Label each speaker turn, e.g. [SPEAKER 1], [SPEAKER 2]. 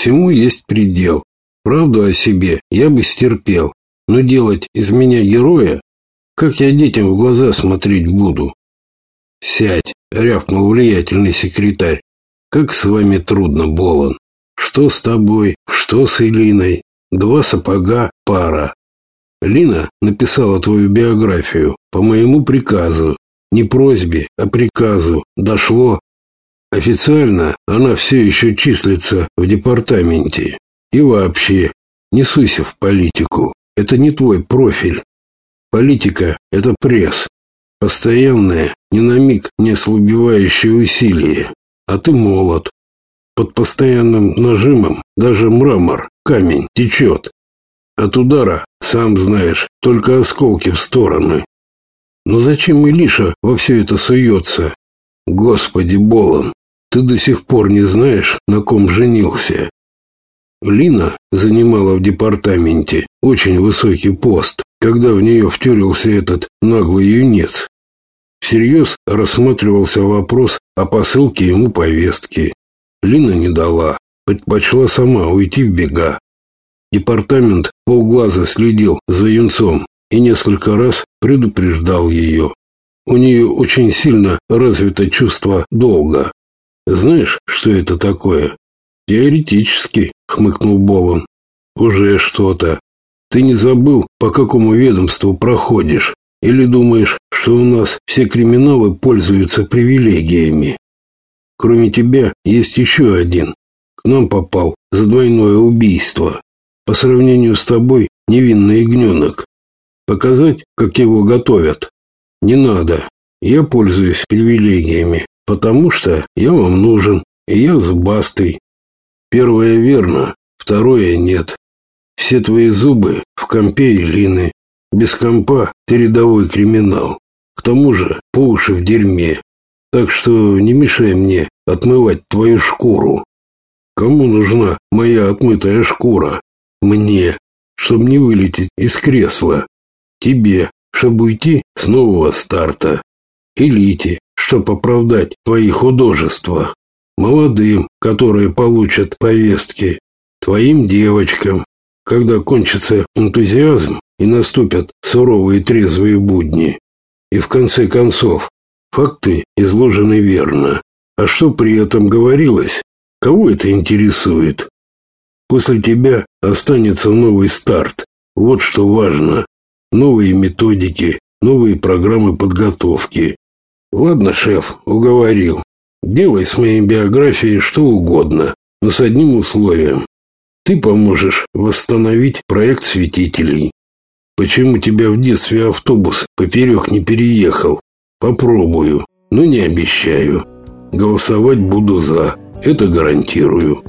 [SPEAKER 1] Всему есть предел. Правду о себе я бы стерпел, но делать из меня героя, как я детям в глаза смотреть буду? Сядь, рявкнул влиятельный секретарь. Как с вами трудно, Болон. Что с тобой, что с Элиной? Два сапога, пара. Лина написала твою биографию по моему приказу. Не просьбе, а приказу. Дошло. Официально она все еще числится в департаменте. И вообще, не суйся в политику. Это не твой профиль. Политика – это пресс. Постоянное, ни на миг не ослабевающее усилие. А ты молод. Под постоянным нажимом даже мрамор, камень течет. От удара, сам знаешь, только осколки в стороны. Но зачем Илиша во все это суется? Господи, Болон, ты до сих пор не знаешь, на ком женился. Лина занимала в департаменте очень высокий пост, когда в нее втюрился этот наглый юнец. Всерьез рассматривался вопрос о посылке ему повестки. Лина не дала, предпочла сама уйти в бега. Департамент полглаза следил за юнцом и несколько раз предупреждал ее. У нее очень сильно развито чувство долга. Знаешь, что это такое? Теоретически, хмыкнул Болон. Уже что-то. Ты не забыл, по какому ведомству проходишь? Или думаешь, что у нас все криминалы пользуются привилегиями? Кроме тебя есть еще один. К нам попал за двойное убийство. По сравнению с тобой невинный ягненок. Показать, как его готовят? Не надо. Я пользуюсь привилегиями, потому что я вам нужен, и я зубастый. Первое верно, второе нет. Все твои зубы в компе Илины. Без компа ты рядовой криминал. К тому же по уши в дерьме. Так что не мешай мне отмывать твою шкуру. Кому нужна моя отмытая шкура? Мне, чтобы не вылететь из кресла. Тебе, чтобы уйти с нового старта. Элите, чтобы оправдать твои художества. Молодым, которые получат повестки. Твоим девочкам, когда кончится энтузиазм и наступят суровые трезвые будни. И в конце концов, факты изложены верно. А что при этом говорилось? Кого это интересует? После тебя останется новый старт. Вот что важно. Новые методики, новые программы подготовки. Ладно, шеф, уговорил. Делай с моей биографией что угодно, но с одним условием. Ты поможешь восстановить проект светителей. Почему тебя в детстве автобус поперек не переехал? Попробую, но не обещаю. Голосовать буду за, это гарантирую.